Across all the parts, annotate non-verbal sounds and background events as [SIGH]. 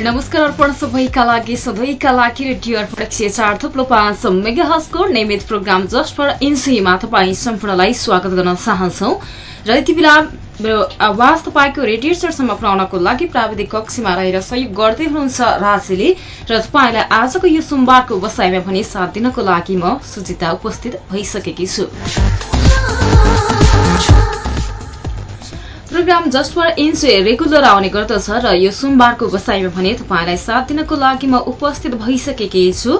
नमस्कार अर्पण सबैका लागि सधैँका लागि रेडियो अर्पण एक सय चार थुप्लो पाँच मेगा हसको नियमित प्रोग्राम जस्ट फर इन्सीमा तपाईँ सम्पूर्णलाई स्वागत गर्न चाहन्छौ। र यति बेला मेरो आवाज तपाईँको रेडिएटरसम्म पुर्याउनको लागि प्राविधिक कक्षमा रहेर सहयोग गर्दै हुनुहुन्छ राजेले र तपाईँलाई आजको यो सोमबारको बसाइमा पनि साथ दिनको लागि म सुजिता उपस्थित भइसकेकी छु। प्रोग्राम जस्ट फर रेगुलर आउने गर्दछ र यो सोमबारको बसाइमा भने तपाईँलाई साथ दिनको लागि म उपस्थित भइसकेकी छु।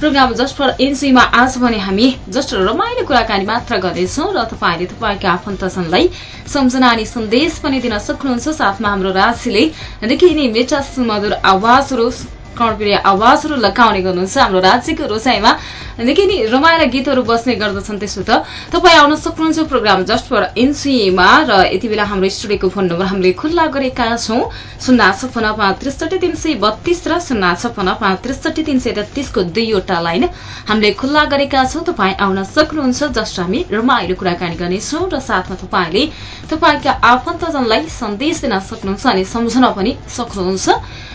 प्रोग्राम जस्ट फर इन्सेमा आज भने हामी जस्ट रमाइलो कुराकानी मात्र गर्नेछौँ र तपाईँले तपाईँका आफन्तजनलाई सम्झना अनि सन्देश पनि दिन सक्नुहुन्छ। साथमा हाम्रो राशिले निकै नै सुमधुर आवाजहरू कर्णप्रिय आवाजहरू लगाउने गर्नुहुन्छ हाम्रो राज्यको रोजाइमा। निकै नै रमाइला गीतहरू बस्ने गर्दछन् त्यसो त। तपाईँ आउन सक्नुहुन्छ प्रोग्राम जस्ट फर एनसीमा र यति बेला हाम्रो स्टुडियोको फोन नम्बर हामीले खुल्ला गरेका छौँ। शून्य छपन्न पाँच त्रिसठी तिन सय बत्तीस र शून्य छपन्न पाँच त्रिसठी तिन सय तेत्तिसको दुईवटा लाइन हामीले खुल्ला गरेका छौँ। तपाईँ आउन सक्नुहुन्छ जस्ट हामी रमाइलो कुराकानी गर्नेछौँ र साथमा तपाईँले तपाईँका आफन्तजनलाई सन्देश दिन सक्नुहुन्छ अनि सम्झन पनि सक्नुहुन्छ।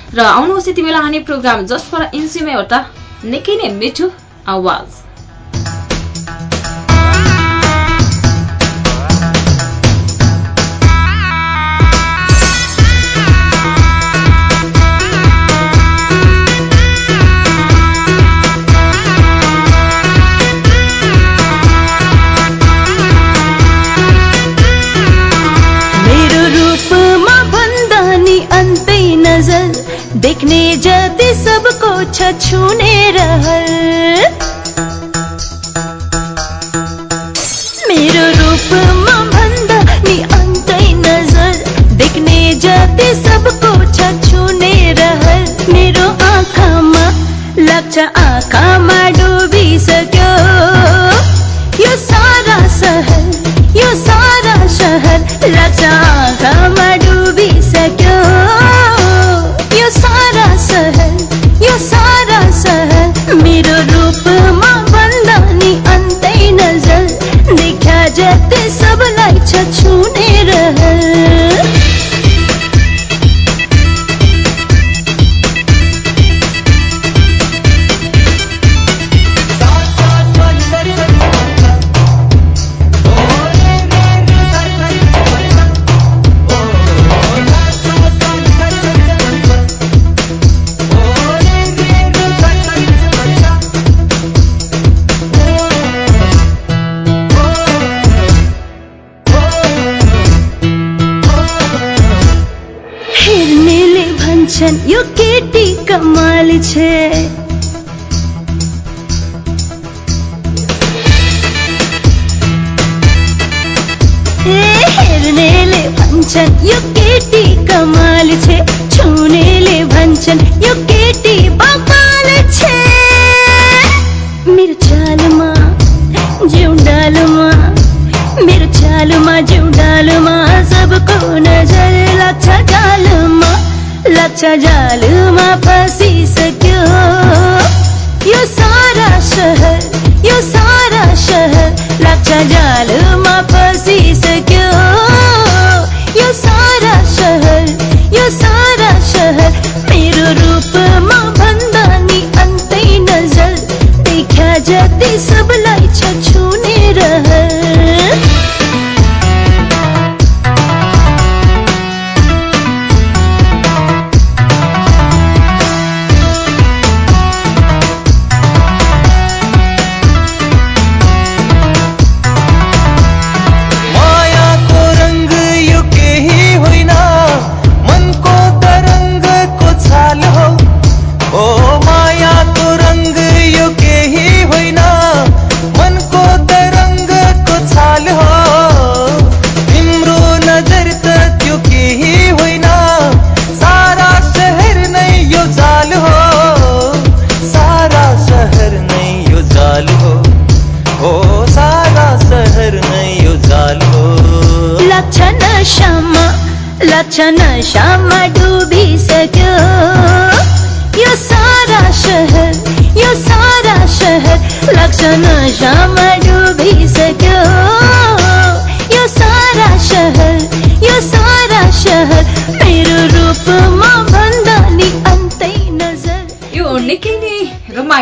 र आउनुहोस् यति बेला हामी प्रोग्राम जस्ट फर इन्सीमा एउटा निकै नै मिठो आवाज। देख्ने जति सबको छ छुने रहर मेरो रूपमा भन्दा नि अन्तै नजर। देख्ने जति सबको छ छुने रहर मेरो आँखामा लाग्छ आँखामा सबलाई छ छुने। सहर यो सारा सहर लाग्छ जालमा फसिसक्यो यो सारा सहर यो सारा लाग्छ नसामा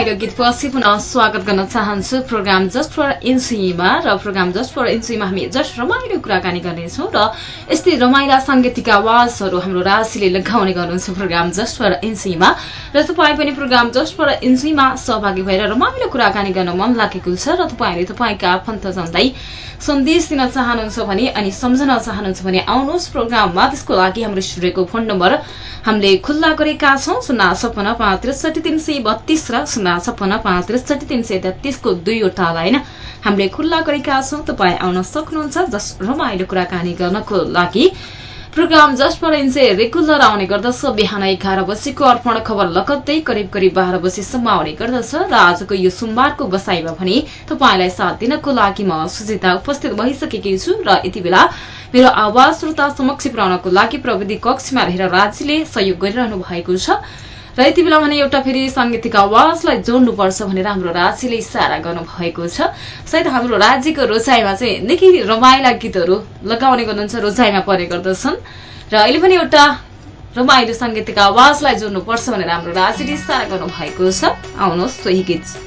रमाइलो गीत पछि पुनः स्वागत गर्न चाहन्छु प्रोग्राम जस्ट फर एनसीमा र प्रोग्राम जस्ट फर एनसीमा हामी जस्ट रमाइलो कुराकानी गर्नेछौँ र यस्तै रमाइला साङ्गीतिक आवाजहरू हाम्रो राशिले लगाउने गर्नुहुन्छ प्रोग्राम जस्ट फर एनसीमा र तपाईँ पनि प्रोग्राम जस्ट फर एनसीमा सहभागी भएर रमाइलो कुराकानी गर्न मन लागेको छ र तपाईँले तपाईँका आफन्तजनलाई सन्देश दिन चाहनुहुन्छ भने अनि सम्झन चाहनुहुन्छ भने आउनुहोस् प्रोग्राममा। त्यसको लागि हाम्रो स्टुडियोको फोन नम्बर हामीले खुल्ला गरेका छौँ शून्य छपन्न पाँच त्रिसठी तिन सय बत्तीस र शून्य छपन्न पाँच त्रिसठी तिन सय तेत्तिसको दुईवटा लाइन हामीले खुल्ला गरेका छौँ। तपाईँ आउन सक्नुहुन्छ जस रमाइलो कुराकानी गर्नको लागि। प्रोग्राम जस्ट एनसे रेगुलर आउने गर्दछ। बिहान एघार बजीको अर्पण खबर लगत्तै करिब करिब बाह्र बजीसम्म आउने गर्दछ र आजको यो सोमबारको बसाइमा भने तपाईँलाई साथ दिनको लागि म सुजिता उपस्थित भइसकेकी छु र यति बेला मेरो आवाज श्रोता समक्ष पुर्याउनको लागि प्रविधि कक्षमा रहेर राज्यले सहयोग गरिरहनु भएको छ। र यति बेला भने एउटा फेरि साङ्गीतिक आवाजलाई जोड्नुपर्छ भनेर हाम्रो राज्यले इसारा गर्नुभएको छ। सायद हाम्रो राज्यको रोजाइमा चाहिँ निकै रमाइला गीतहरू लगाउने गर्नुहुन्छ रोजाइमा पर्ने गर्दछन्। र अहिले पनि एउटा रमाइलो साङ्गीतिक आवाजलाई जोड्नुपर्छ भनेर हाम्रो राज्यले इसारा गर्नुभएको छ। आउनुहोस् सोही गीत।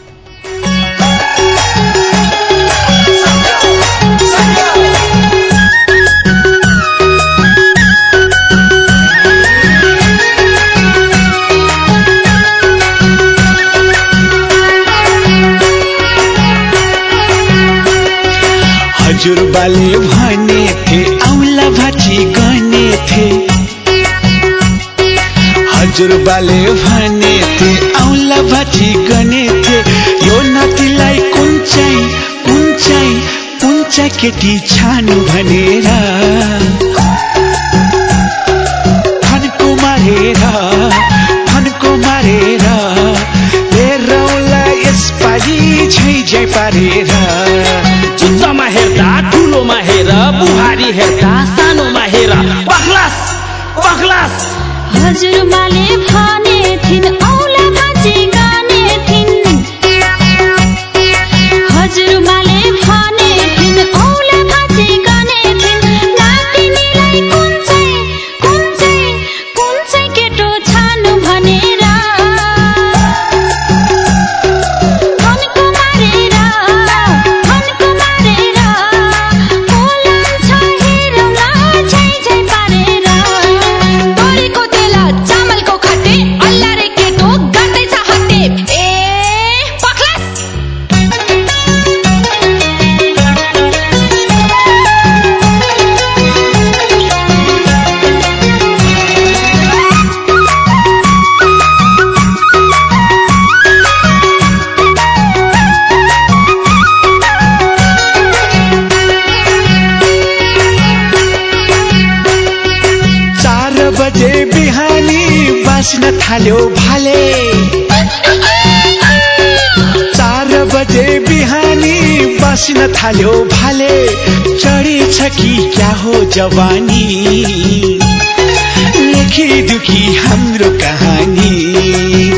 हजुरबाले भने थे औला भाटी गर्ने थे हजुरबाले भने थे औला भाटी गर्ने थे यो नातिलाई कुन चाहिँ कुन चाहिँ कुन चाहिँ केटी छानु भनेर। फन्को मारेर फन्को मारेर हेरौला यसपालि झै झै पारेर। जुत्तामा हेर्दा हेर बुहारी हेर्दा सानोमा हेर पख्लास पख्लास हजुरबाले भने थिइन् औला थाल्यो भाले। चार बजे बिहानी बाँच्न थाल्यो भाले। चढेछ कि क्या हो जवानी? लेखी दुखी हाम्रो कहानी।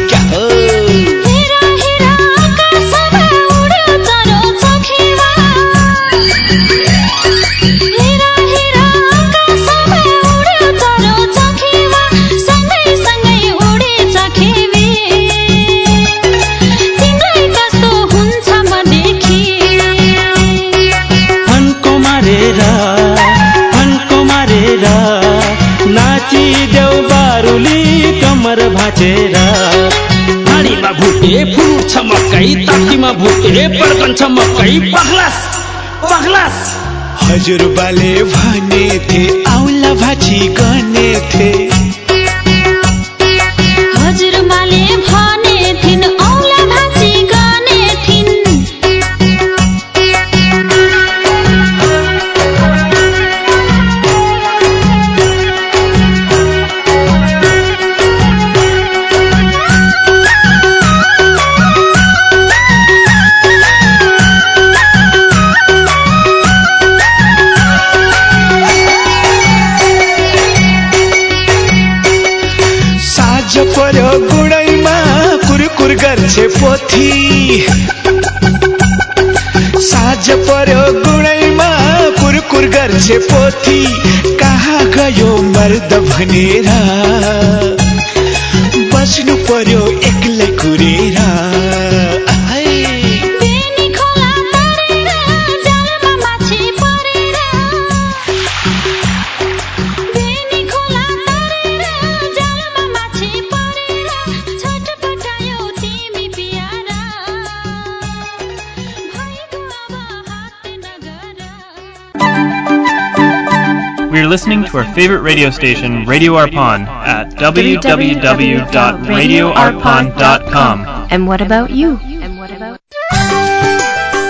खोजेर ढाडीमा भुटे फुट्छ मकै तातीमा भुटे पड्कन्छ मकै। पग्लास पग्लास हजुरबाले भने थे आउला भाजी गर्ने थे पोथी साँझ पर्यो गुडैमा कुरकुर गर्छे पोथी। कहाँ गयो मर्द भनेर। बस्नु पर्यो एक्लै कुरेर listening to our favorite radio station, Radio Arpon, at www.radioarpon.com. And what about you?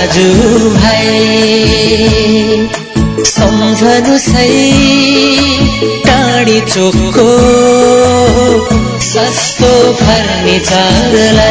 भाइ सम्झनु सही टाढी चोकको सस्तो फर्निचरलाई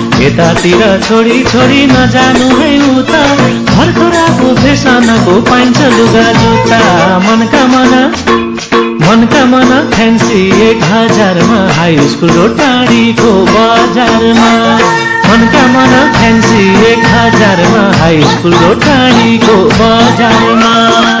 यतातिर छोडी छोडी नजानु है उता भर्खराको फेसनको पाइन्छ लुगा जुत्ता। मनका मना मनका मना फ्यान्सी एक हजारमा। हाई स्कुल र टाढीको बजारमा। मनका मना फ्यान्सी एक हजारमा। हाई स्कुल र टाढीको बजारमा।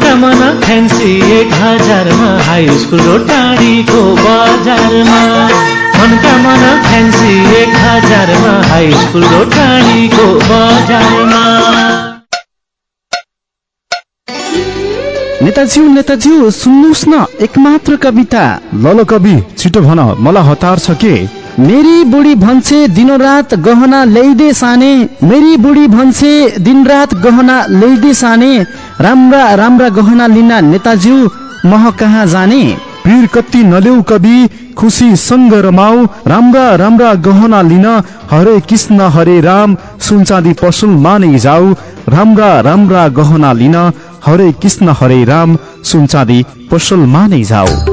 मनका मना फ्यान्सी एक हजारमा हाई स्कुल र टाढीको बजारमा। मनका मना फ्यान्सी एक हजारमा हाई स्कुल र टाढीको बजारमा। नेताज्यू नेताज्यू सुन्नुहोस् न एकमात्र कविता। ल ल कवि छिटो भन मलाई हतार छ के? मेरी बुढी भन्छे दिनरात गहना ल्याइदे साने। मेरी बुढी भन्छे दिनरात गहना ल्याइदे साने। राम्रा राम्रा गहना लिन नेताज्यू मह कहाँ जाने? पीर कति नलेउ कवि खुसी सँग रमाऊ। राम्रा राम्रा गहना लिन हरे कृष्ण हरे राम। सुनचाँदी पसुल माने जाऊ। राम्रा राम्रा गहना लिन हरे कृष्ण हरे राम। सुनचाँदी पसल माने जाऊ।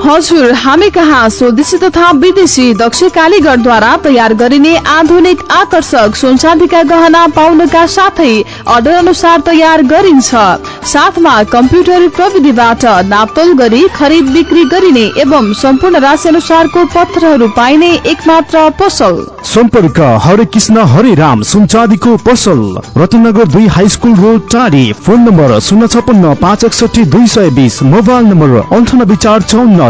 हजुर हामी कहाँ स्वदेशी तथा विदेशी दक्ष कालीगढद्वारा तयार गरिने आधुनिक आकर्षक सुनचाँदीका गहना पाउनका साथै अर्डर अनुसार तयार गरिन्छ। साथमा कम्प्युटर प्रविधिबाट नापतोल गरी खरिद बिक्री गरिने एवं सम्पूर्ण राशि अनुसारको पत्रहरू पाइने एकमात्र पसल। सम्पर्क हरे कृष्ण हरे राम सुनचाँदीको पसल। रत्नगर दुई high school road Tadi phone number शून्य छपन्न पाँच एकसठी दुई सय बिस मोबाइल नम्बर अन्ठानब्बे चार चौन्न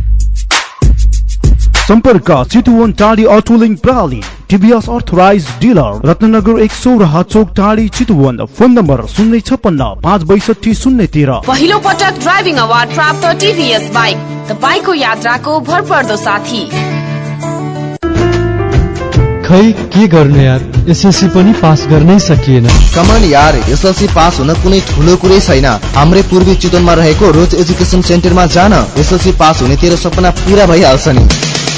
सम्पर्क चितुवन टाढी अटोलिङ प्रणाली टिभीएस अर्थराइज डिलर रत्नगर एक सौ चोक टाढी चितुवन फोन नम्बर शून्य छपन्न पाँच बैसठी शून्य तेह्र। पहिलो पटक ड्राइभिङ अवार्ड प्राप्त टिभीएस बाइक तपाईँको यात्राको भरपर्दो साथी। खै के गर्नु यार? एसएलसी पनि पास गर्नै सकिएन। कमान यार एसएलसी पास हुन कुनै ठुलो कुरै छैन। हाम्रै पूर्वी चितवनमा रहेको रोज एजुकेसन सेन्टरमा जान एसएलसी पास हुने तेरो सपना पुरा भइहाल्छ नि।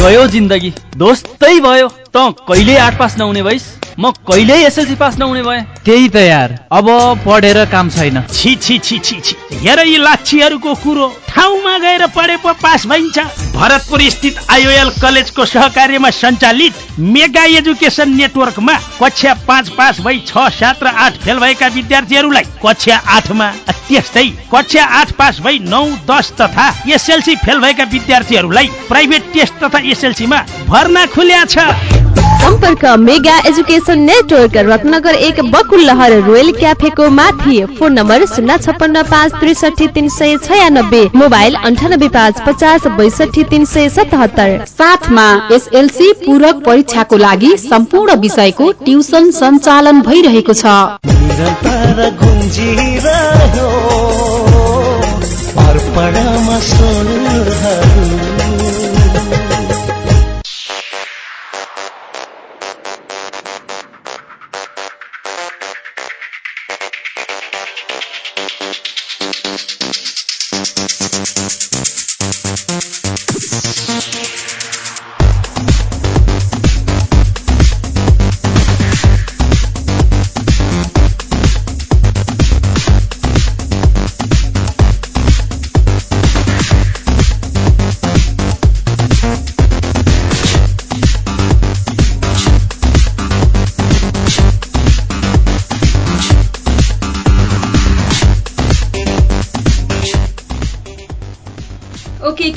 गयो जिन्दगी। दोस्तै भयो। त कहिले आठ पास नहुने भइस? म कहिले एसएलसी पास नहुने भए? त्यही त यार। अब पढेर काम छैन। छि छि छि छि छि। हेर यी लाछीहरूको कुरो। ठाउँमा गएर पढे पो पास भइन्छ। भरतपुर स्थित आइओएल कलेजको सहकार्यमा सञ्चालित मेगा एजुकेसन नेटवर्कमा कक्षा पाँच पास भई छ सात र आठ फेल भएका विद्यार्थीहरूलाई कक्षा आठमा त्यस्तै कक्षा आठ पास भई नौ दस तथा एसएलसी फेल भएका विद्यार्थीहरूलाई प्राइभेट टेस्ट तथा एसएलसीमा भर्ना खुल्या छ। सम्पर्क मेगा एजुकेसन नेटवर्क रत्नगर एक बकुल्लहर रोयल क्याफेको माथि। फोन नम्बर शून्य छप्पन्न पाँच त्रिसठी तिन सय छयानब्बे मोबाइल अन्ठानब्बे पाँच पचास बैसठी तिन सय सतहत्तर। साथमा एसएलसी पूरक परीक्षाको लागि सम्पूर्ण विषयको ट्युसन सञ्चालन भइरहेको छ। निरन्तर गुन्जिरह्यो अर्पणमा स्वरहरू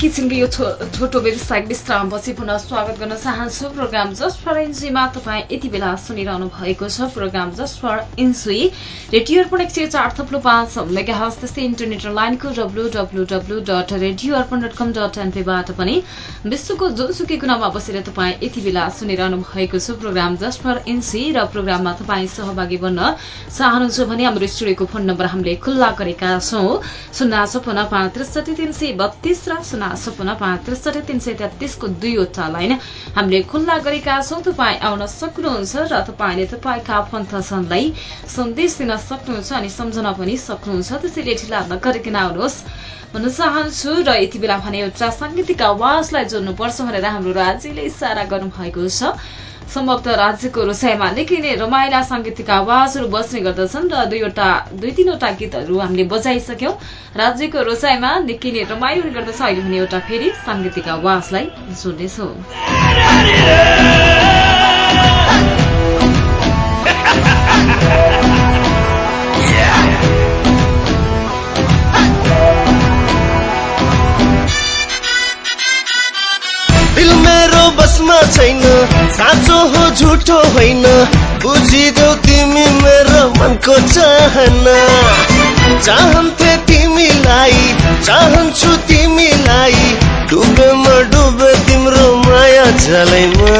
किसिमको यो छोटो व्यवसायिक विश्रामपछि पुनः स्वागत गर्न चाहन्छु। प्रोग्राम जस्ट फर इन्जुईमा तपाईँ यति बेला सुनिरहनु भएको छ। Programme just for enjoy radio Arpan एक सय चार थप्लो पाँच मेगा हस त्यस्तै इन्टरनेट लाइनको W W W dot radio Arpan dot com dot एनपीबाट पनि विश्वको जुनसुकै कुनामा बसेर तपाईँ यति बेला सुनिरहनु भएको छ। प्रोग्राम जस्ट फर र प्रोग्राममा तपाईँ सहभागी बन्न चाहनुहुन्छ भने हाम्रो स्टुडियोको फोन नम्बर हामीले खुल्ला गरेका छौँ। शून्य छपन्न पाँच त्रिसठी तिन सय बत्तीस र शून्य छपन्न पाँच त्रिसठी तिन सय तेत्तिसको दुईवटा लाइन हामीले खुल्ला गरेका छौँ। तपाईँ आउन सक्नुहुन्छ र तपाईँले तपाईँका आफन्तजनलाई सन्देश दिन सक्नुहुन्छ अनि सम्झन पनि सक्नुहुन्छ। त्यसैले ढिला नगरिकन आउनुहोस्। भन्न चाहन्छु र यति बेला भने एउटा साङ्गीतिक आवाजलाई जोड्नुपर्छ भनेर हाम्रो राज्यले इसारा गर्नुभएको छ। सम्भवतः राज्यको रोसाइमा निकै नै रमाइला साङ्गीतिक आवाजहरू बस्ने गर्दछन् र दुईवटा दुई तिनवटा गीतहरू हामीले बजाइसक्यौँ। राज्यको रोसाइमा निकै नै रमाइलो गर्दछ। अहिले भने एउटा फेरि साङ्गीतिक आवाजलाई जोड्नेछौँ [LAUGHS] दिल मेरो बसमा छैन। साँचो हो झुटो होइन। बुझिदेऊ तिमी मेरो मनको चाहना। चाहन्थे तिमीलाई चाहन्छु तिमीलाई। डुबेमा डुबे तिम्रो माया जलैमा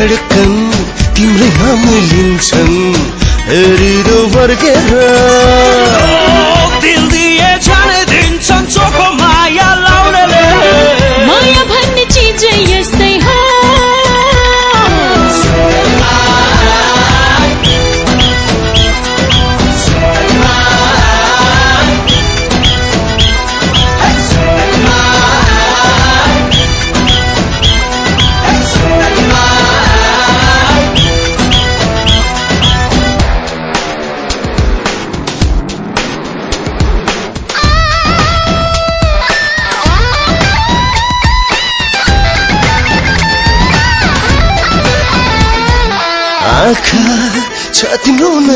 धडकन तिम्रै नाम लिन्छन्। हेरिदेऊ फर्केर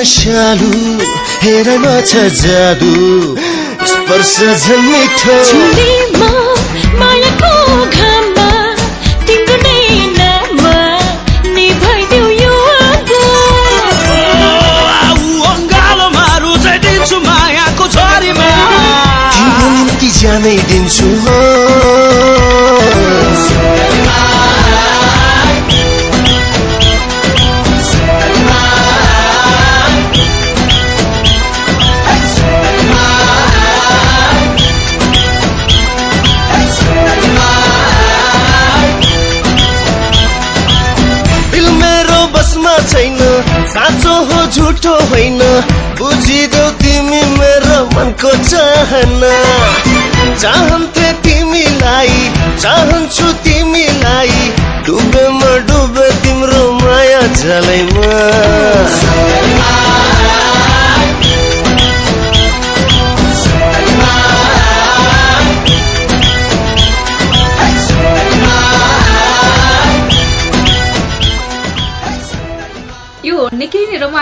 नसालु हेरमा छ जादु स्पर्श झन् मिठो। मायाको घाममा तिम्रो नै नाममा निभाइदेऊ यो अङ्गालोमा रुचाइदिन्छु मायाको झरीमा। तिम्रो निम्ति ज्यानै दिन्छु हो झुटो होइन। बुझिदेऊ तिमी मेरो मनको चाहना। चाहन्थे तिमीलाई चाहन्छु तिमीलाई। डुबेमा डुबे तिम्रो माया झलैमा।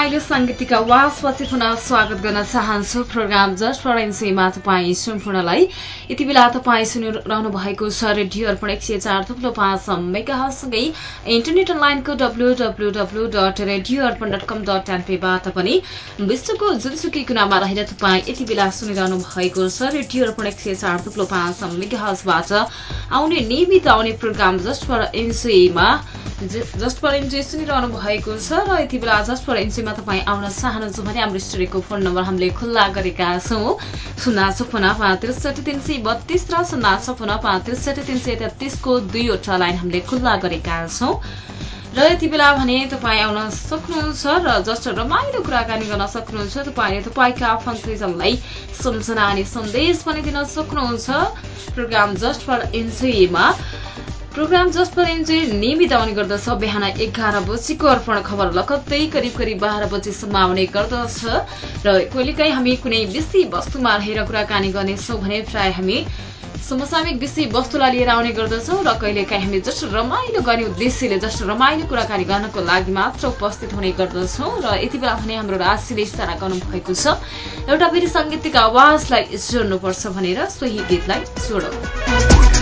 रमाइलो साङ्गीतिक आवाजपछि पुनः स्वागत गर्न चाहन्छु। प्रोग्राम जस्ट फर एनसीमा तपाईँ सम्पूर्णलाई यति बेला तपाईँ सुनिरहनु भएको छ रेडियो अर्पण एक सय चार थुप्रो पाँच मेगासँगै इन्टरनेट अनलाइनको W dot radio Arpan dot com dot एनपीबाट पनि विश्वको जुनसुकै कुनामा रहेर तपाईँ यति बेला सुनिरहनु भएको छ। रेडियो अर्पण एक सय चार थुप्रो पाँच मेगाबाट आउने नियमित आउने प्रोग्राम जस्ट फर एनसीमा जस्ट फर एनजी सुनिरहनु भएको छ र यति बेला जस्ट फर एनसीमा तपाईँ आउन चाहनुहुन्छ भने हाम्रो स्टुडियोको फोन नम्बर हामीले खुल्ला गरेका छौँ। शून्य छपन्न पाँच त्रिसठी तिन सय बत्तीस र शून्य छपन्न पाँच त्रिसठी तिन सय तेत्तिसको दुईवटा लाइन हामीले खुल्ला गरेका छौँ। र यति बेला भने तपाईँ आउन सक्नुहुन्छ र जस्ट रमाइलो कुराकानी गर्न सक्नुहुन्छ तपाईँले तपाईँका आफन्तजनलाई सम्झना अनि सन्देश पनि दिन सक्नुहुन्छ। प्रोग्राम जस्ट फर एनसीमा प्रोग्राम जस्ट फर एन्जोय नियमित आउने गर्दछ। बिहान एघार बजीको अर्पण खबर लगत्तै करिब करिब बाह्र बजीसम्म आउने गर्दछ। र कहिलेकाहीँ हामी कुनै विषय वस्तुमा रहेर कुराकानी गर्नेछौँ भने प्राय हामी समसामयिक विषय वस्तुलाई लिएर आउने गर्दछौँ र कहिलेकाहीँ हामी जस्ट रमाइलो गर्ने उद्देश्यले जस्ट रमाइलो कुराकानी गर्नको लागि मात्र उपस्थित हुने गर्दछौँ र यति बेला भने हाम्रो राशिले इसारा गर्नुभएको छ। एउटा फेरि साङ्गीतिक आवाजलाई जोड्नुपर्छ भनेर सोही गीतलाई जोडौँ।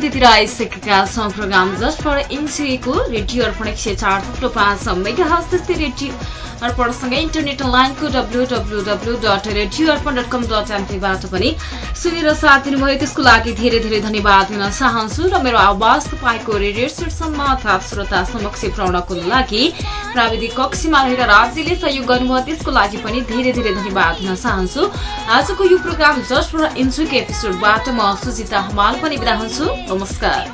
अन्त्यतिर आइसकेका छौँ प्रोग्राम जस्ट फर एनजिएको रेडियो अर्पण एक सय चार थुप्रो पाँच मेगा हाउस त्यस्तै रेडियो अर्पणसँगै इन्टरनेट लाइनको W W W dot radio Arpan dot com dot एनपीबाट पनि सुनेर साथ दिनुभयो। त्यसको लागि धेरै धेरै धन्यवाद दिन चाहन्छु र मेरो आवाज तपाईँको रेडियो सेटसम्म अर्थात् श्रोता समक्ष पुर्याउनको लागि प्राविधिक कक्षीमा रहेर राज्यले सहयोग गर्नुभयो। त्यसको लागि पनि धेरै धेरै धन्यवाद दिन चाहन्छु। आजको यो प्रोग्राम जस्ट फर इन्जुको एपिसोडबाट म सुजिता हमाल पनि बिदा हुन्छु। नमस्कार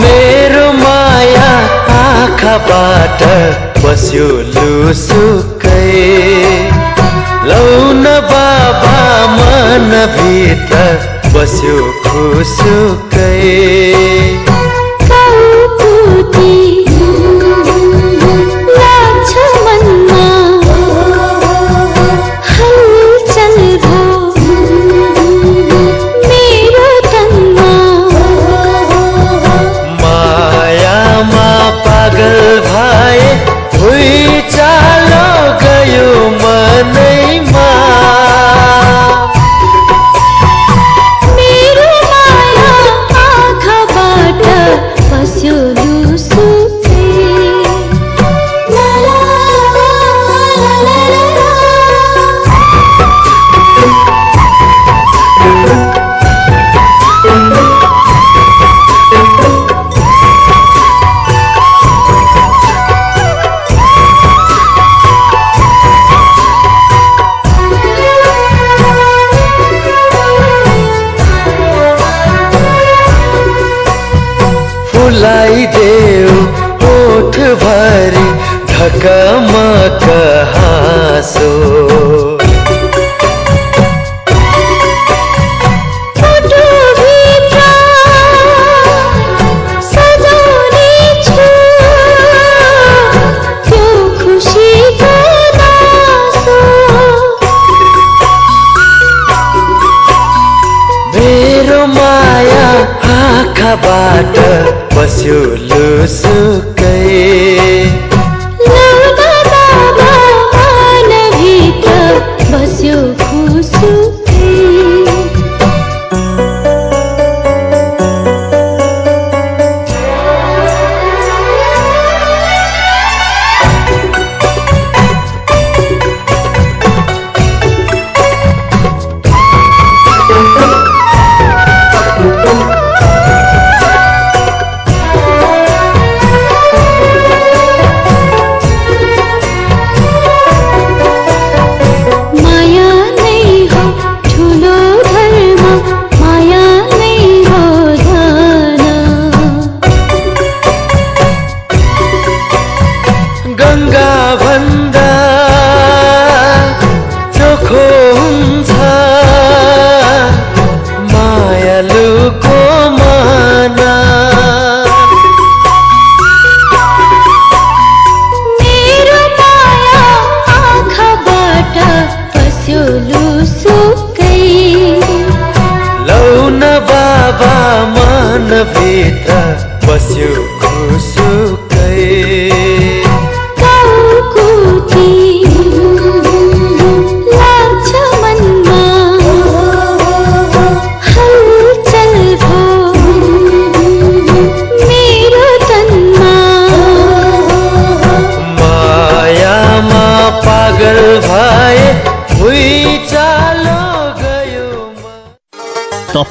मेरो माया आँखाबाट बस्यो लुसुकै। लौन बाबा मनभित्र बस्यो खुसुकै। ढकमक हाँसो मेरो माया आँखाबाट बस्यो लुसुकै